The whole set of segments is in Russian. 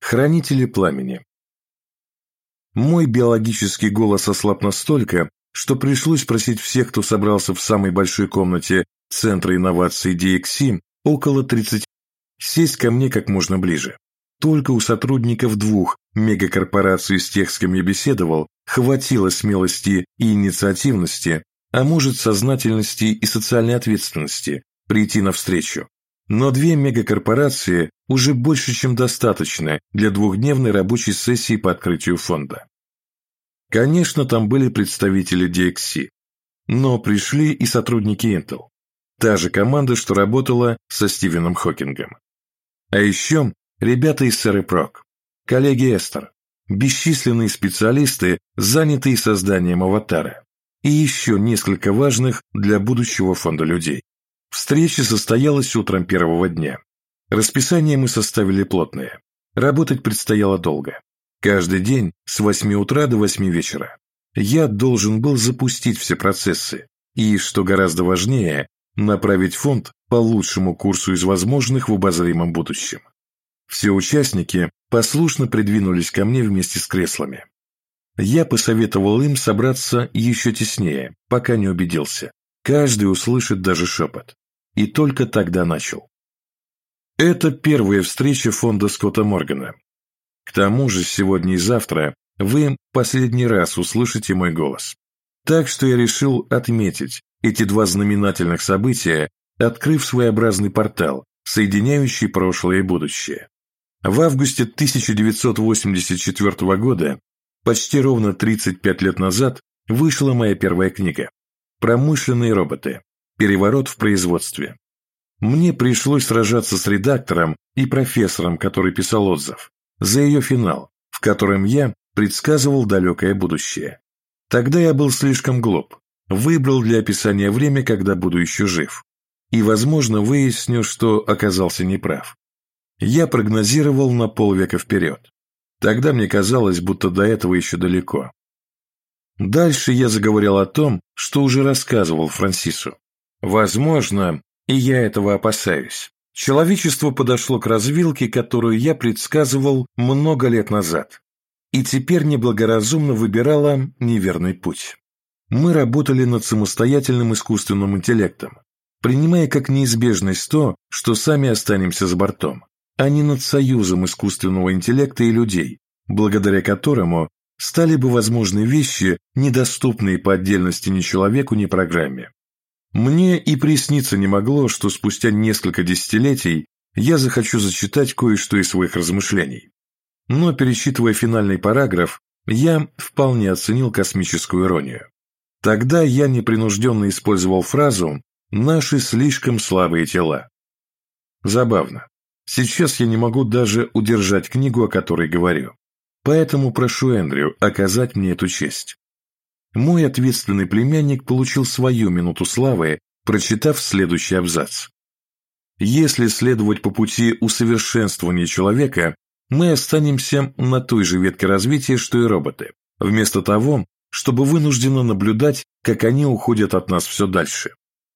Хранители пламени. Мой биологический голос ослаб настолько, что пришлось просить всех, кто собрался в самой большой комнате Центра инноваций DXC, около 30, сесть ко мне как можно ближе. Только у сотрудников двух мегакорпораций с тех, с кем я беседовал, хватило смелости и инициативности, а может сознательности и социальной ответственности прийти навстречу. Но две мегакорпорации уже больше, чем достаточно для двухдневной рабочей сессии по открытию фонда. Конечно, там были представители DXC, но пришли и сотрудники Intel. Та же команда, что работала со Стивеном Хокингом. А еще ребята из Серепрок, коллеги Эстер, бесчисленные специалисты, занятые созданием аватара, и еще несколько важных для будущего фонда людей. Встреча состоялась утром первого дня. Расписание мы составили плотное. Работать предстояло долго. Каждый день с 8 утра до 8 вечера. Я должен был запустить все процессы и, что гораздо важнее, направить фонд по лучшему курсу из возможных в обозримом будущем. Все участники послушно придвинулись ко мне вместе с креслами. Я посоветовал им собраться еще теснее, пока не убедился. Каждый услышит даже шепот. И только тогда начал. Это первая встреча фонда Скотта Моргана. К тому же сегодня и завтра вы последний раз услышите мой голос. Так что я решил отметить эти два знаменательных события, открыв своеобразный портал, соединяющий прошлое и будущее. В августе 1984 года, почти ровно 35 лет назад, вышла моя первая книга «Промышленные роботы. Переворот в производстве». Мне пришлось сражаться с редактором и профессором, который писал отзыв, за ее финал, в котором я предсказывал далекое будущее. Тогда я был слишком глуп, выбрал для описания время, когда буду еще жив. И, возможно, выясню, что оказался неправ. Я прогнозировал на полвека вперед. Тогда мне казалось, будто до этого еще далеко. Дальше я заговорил о том, что уже рассказывал Франсису. Возможно, и я этого опасаюсь. Человечество подошло к развилке, которую я предсказывал много лет назад, и теперь неблагоразумно выбирало неверный путь. Мы работали над самостоятельным искусственным интеллектом, принимая как неизбежность то, что сами останемся с бортом, а не над союзом искусственного интеллекта и людей, благодаря которому стали бы возможны вещи, недоступные по отдельности ни человеку, ни программе. Мне и присниться не могло, что спустя несколько десятилетий я захочу зачитать кое-что из своих размышлений. Но, пересчитывая финальный параграф, я вполне оценил космическую иронию. Тогда я непринужденно использовал фразу «наши слишком слабые тела». Забавно. Сейчас я не могу даже удержать книгу, о которой говорю. Поэтому прошу Эндрю оказать мне эту честь. Мой ответственный племянник получил свою минуту славы, прочитав следующий абзац. Если следовать по пути усовершенствования человека, мы останемся на той же ветке развития, что и роботы, вместо того, чтобы вынужденно наблюдать, как они уходят от нас все дальше.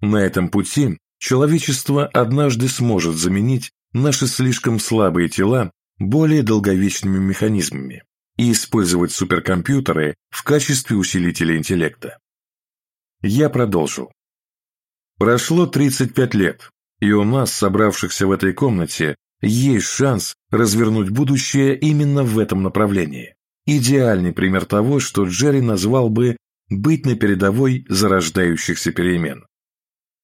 На этом пути человечество однажды сможет заменить наши слишком слабые тела более долговечными механизмами и использовать суперкомпьютеры в качестве усилителя интеллекта. Я продолжил. Прошло 35 лет, и у нас, собравшихся в этой комнате, есть шанс развернуть будущее именно в этом направлении. Идеальный пример того, что Джерри назвал бы «быть на передовой зарождающихся перемен».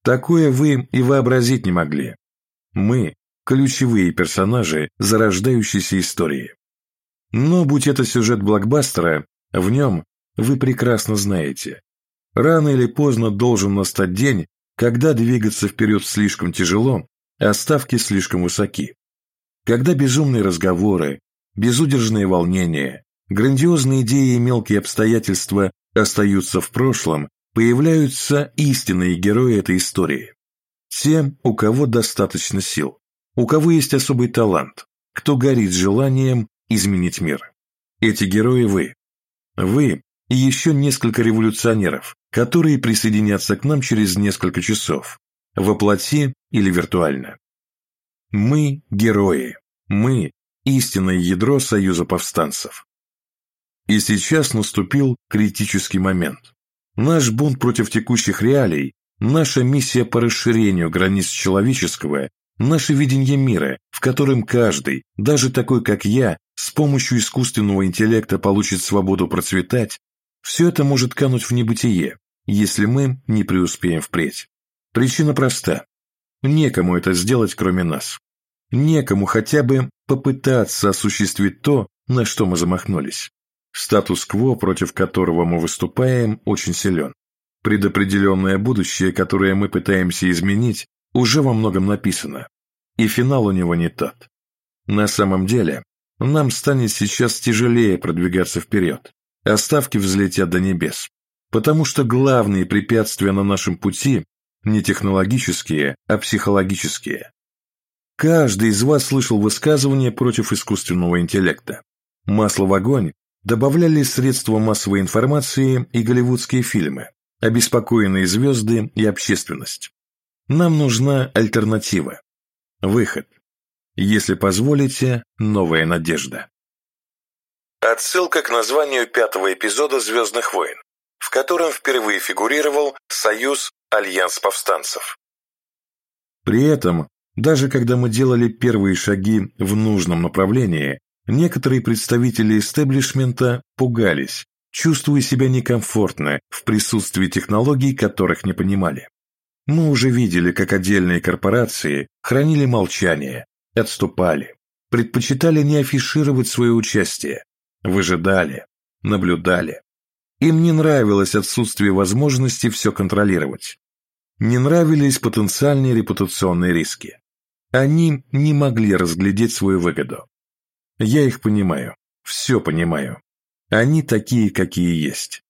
Такое вы и вообразить не могли. Мы – ключевые персонажи зарождающейся истории. Но будь это сюжет блокбастера, в нем, вы прекрасно знаете, рано или поздно должен настать день, когда двигаться вперед слишком тяжело, а ставки слишком высоки. Когда безумные разговоры, безудержные волнения, грандиозные идеи и мелкие обстоятельства остаются в прошлом, появляются истинные герои этой истории. Те, у кого достаточно сил, у кого есть особый талант, кто горит желанием изменить мир. Эти герои вы. Вы и еще несколько революционеров, которые присоединятся к нам через несколько часов, воплоти или виртуально. Мы – герои. Мы истинное ядро Союза повстанцев. И сейчас наступил критический момент. Наш бунт против текущих реалий, наша миссия по расширению границ человеческого, наше видение мира, в котором каждый, даже такой как я, с помощью искусственного интеллекта получит свободу процветать, все это может кануть в небытие, если мы не преуспеем впредь. Причина проста. Некому это сделать, кроме нас. Некому хотя бы попытаться осуществить то, на что мы замахнулись. Статус-кво, против которого мы выступаем, очень силен. Предопределенное будущее, которое мы пытаемся изменить, уже во многом написано. И финал у него не тот. На самом деле, нам станет сейчас тяжелее продвигаться вперед, а ставки взлетят до небес. Потому что главные препятствия на нашем пути не технологические, а психологические. Каждый из вас слышал высказывания против искусственного интеллекта. Масло в огонь добавляли средства массовой информации и голливудские фильмы, обеспокоенные звезды и общественность. Нам нужна альтернатива. Выход. Если позволите, новая надежда. Отсылка к названию пятого эпизода «Звездных войн», в котором впервые фигурировал Союз Альянс Повстанцев. При этом, даже когда мы делали первые шаги в нужном направлении, некоторые представители истеблишмента пугались, чувствуя себя некомфортно в присутствии технологий, которых не понимали. Мы уже видели, как отдельные корпорации хранили молчание, отступали, предпочитали не афишировать свое участие, выжидали, наблюдали. Им не нравилось отсутствие возможности все контролировать. Не нравились потенциальные репутационные риски. Они не могли разглядеть свою выгоду. Я их понимаю, все понимаю. Они такие, какие есть.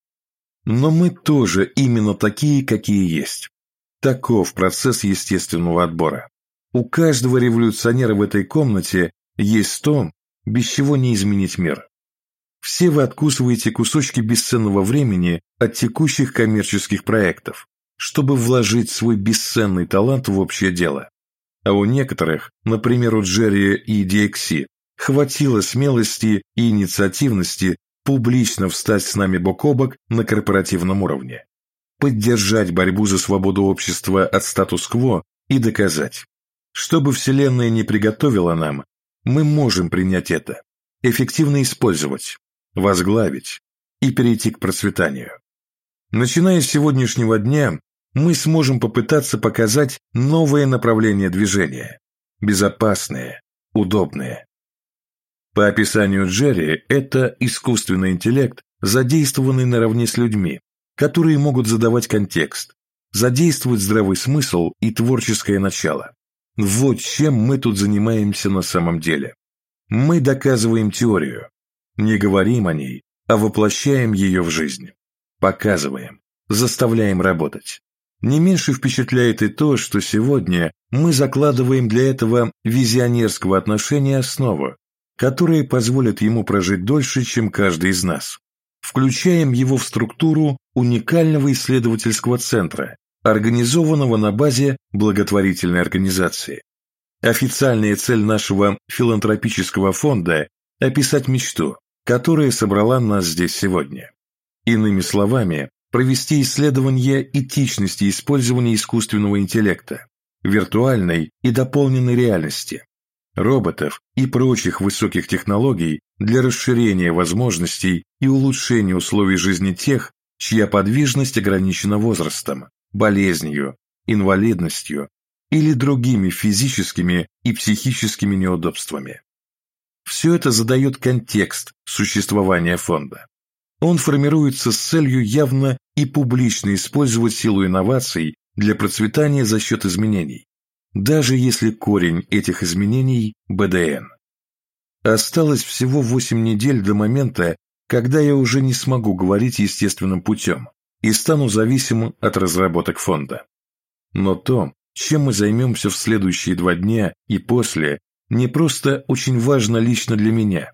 Но мы тоже именно такие, какие есть. Таков процесс естественного отбора. У каждого революционера в этой комнате есть то, без чего не изменить мир. Все вы откусываете кусочки бесценного времени от текущих коммерческих проектов, чтобы вложить свой бесценный талант в общее дело. А у некоторых, например, у Джерри и DXC, хватило смелости и инициативности публично встать с нами бок о бок на корпоративном уровне поддержать борьбу за свободу общества от статус-кво и доказать, что бы Вселенная не приготовила нам, мы можем принять это, эффективно использовать, возглавить и перейти к процветанию. Начиная с сегодняшнего дня, мы сможем попытаться показать новое направление движения, безопасное, удобное. По описанию Джерри, это искусственный интеллект, задействованный наравне с людьми, которые могут задавать контекст, задействовать здравый смысл и творческое начало. Вот чем мы тут занимаемся на самом деле. Мы доказываем теорию, не говорим о ней, а воплощаем ее в жизнь. Показываем, заставляем работать. Не меньше впечатляет и то, что сегодня мы закладываем для этого визионерского отношения основу, которая позволит ему прожить дольше, чем каждый из нас включаем его в структуру уникального исследовательского центра, организованного на базе благотворительной организации. Официальная цель нашего филантропического фонда – описать мечту, которая собрала нас здесь сегодня. Иными словами, провести исследование этичности использования искусственного интеллекта, виртуальной и дополненной реальности, роботов и прочих высоких технологий для расширения возможностей и улучшения условий жизни тех, чья подвижность ограничена возрастом, болезнью, инвалидностью или другими физическими и психическими неудобствами. Все это задает контекст существования фонда. Он формируется с целью явно и публично использовать силу инноваций для процветания за счет изменений, даже если корень этих изменений – БДН. Осталось всего 8 недель до момента, когда я уже не смогу говорить естественным путем и стану зависимым от разработок фонда. Но то, чем мы займемся в следующие два дня и после, не просто очень важно лично для меня.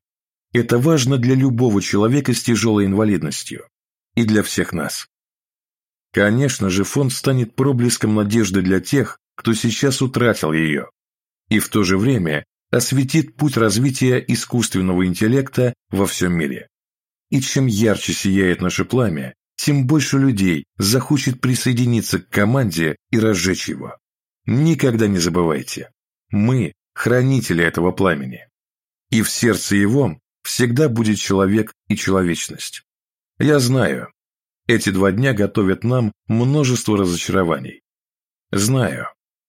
Это важно для любого человека с тяжелой инвалидностью. И для всех нас. Конечно же, фонд станет проблеском надежды для тех, кто сейчас утратил ее. И в то же время осветит путь развития искусственного интеллекта во всем мире. И чем ярче сияет наше пламя, тем больше людей захочет присоединиться к команде и разжечь его. Никогда не забывайте, мы – хранители этого пламени. И в сердце его всегда будет человек и человечность. Я знаю, эти два дня готовят нам множество разочарований. Знаю,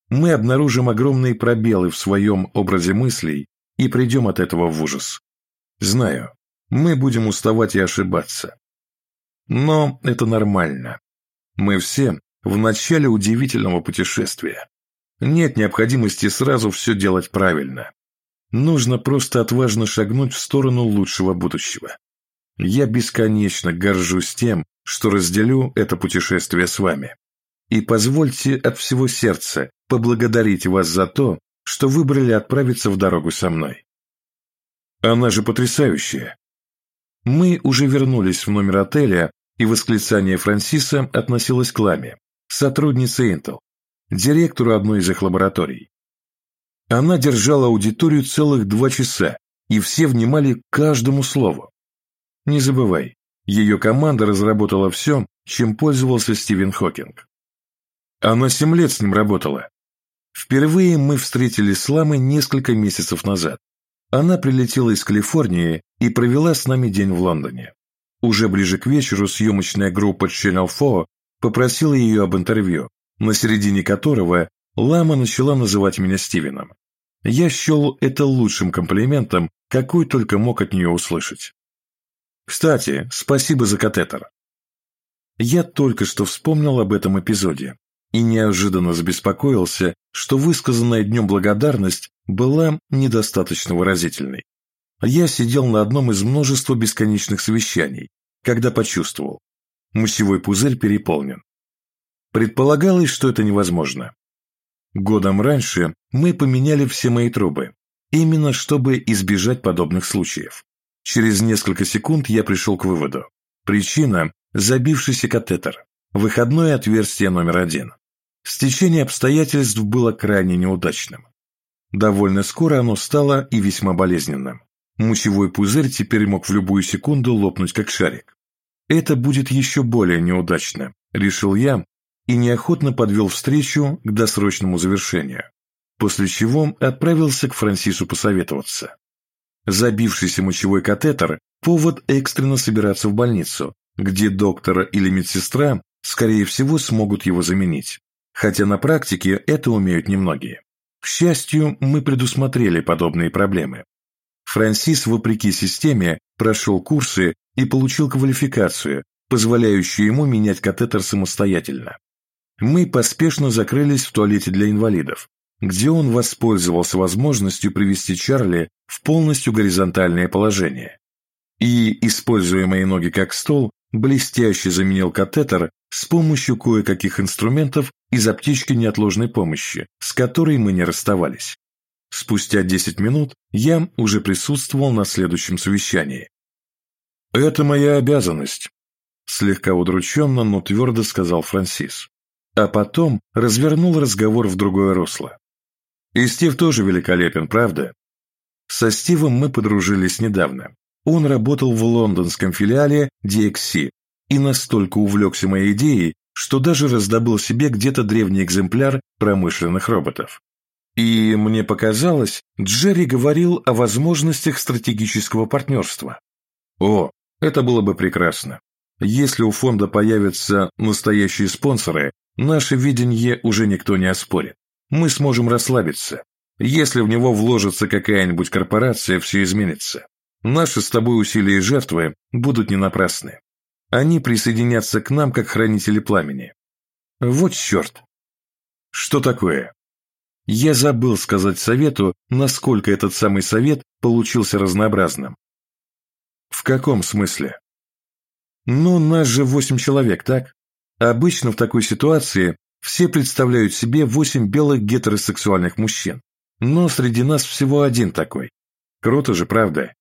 мы обнаружим огромные пробелы в своем образе мыслей и придем от этого в ужас. Знаю, мы будем уставать и ошибаться. Но это нормально. Мы все в начале удивительного путешествия. Нет необходимости сразу все делать правильно. Нужно просто отважно шагнуть в сторону лучшего будущего. Я бесконечно горжусь тем, что разделю это путешествие с вами. И позвольте от всего сердца поблагодарить вас за то, что выбрали отправиться в дорогу со мной. Она же потрясающая. Мы уже вернулись в номер отеля, и восклицание Франсиса относилось к Ламе, сотруднице Intel, директору одной из их лабораторий. Она держала аудиторию целых два часа, и все внимали каждому слову. Не забывай, ее команда разработала все, чем пользовался Стивен Хокинг. Она семь лет с ним работала. Впервые мы встретились с Ламой несколько месяцев назад. Она прилетела из Калифорнии и провела с нами день в Лондоне. Уже ближе к вечеру съемочная группа Channel 4 попросила ее об интервью, на середине которого Лама начала называть меня Стивеном. Я счел это лучшим комплиментом, какой только мог от нее услышать. Кстати, спасибо за катетер. Я только что вспомнил об этом эпизоде и неожиданно забеспокоился, что высказанная днем благодарность была недостаточно выразительной. Я сидел на одном из множества бесконечных совещаний, когда почувствовал, мочевой пузырь переполнен. Предполагалось, что это невозможно. Годом раньше мы поменяли все мои трубы, именно чтобы избежать подобных случаев. Через несколько секунд я пришел к выводу. Причина – забившийся катетер, выходное отверстие номер один. Стечение обстоятельств было крайне неудачным. Довольно скоро оно стало и весьма болезненным. Мочевой пузырь теперь мог в любую секунду лопнуть как шарик. Это будет еще более неудачно, решил я, и неохотно подвел встречу к досрочному завершению, после чего отправился к Франсису посоветоваться. Забившийся мочевой катетер – повод экстренно собираться в больницу, где доктор или медсестра, скорее всего, смогут его заменить хотя на практике это умеют немногие. К счастью, мы предусмотрели подобные проблемы. Франсис, вопреки системе, прошел курсы и получил квалификацию, позволяющую ему менять катетер самостоятельно. Мы поспешно закрылись в туалете для инвалидов, где он воспользовался возможностью привести Чарли в полностью горизонтальное положение. И, используя мои ноги как стол, блестяще заменил катетер с помощью кое-каких инструментов из аптечки неотложной помощи, с которой мы не расставались. Спустя 10 минут я уже присутствовал на следующем совещании. «Это моя обязанность», – слегка удрученно, но твердо сказал Франсис. А потом развернул разговор в другое русло. «И Стив тоже великолепен, правда?» Со Стивом мы подружились недавно. Он работал в лондонском филиале DXC и настолько увлекся моей идеей, что даже раздобыл себе где-то древний экземпляр промышленных роботов. И мне показалось, Джерри говорил о возможностях стратегического партнерства. О, это было бы прекрасно. Если у фонда появятся настоящие спонсоры, наше видение уже никто не оспорит. Мы сможем расслабиться. Если в него вложится какая-нибудь корпорация, все изменится. Наши с тобой усилия и жертвы будут не напрасны. Они присоединятся к нам, как хранители пламени. Вот черт! Что такое? Я забыл сказать совету, насколько этот самый совет получился разнообразным. В каком смысле? Ну, нас же восемь человек, так? Обычно в такой ситуации все представляют себе восемь белых гетеросексуальных мужчин. Но среди нас всего один такой. Круто же, правда?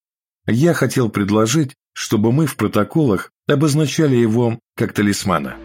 Я хотел предложить, чтобы мы в протоколах обозначали его как талисмана.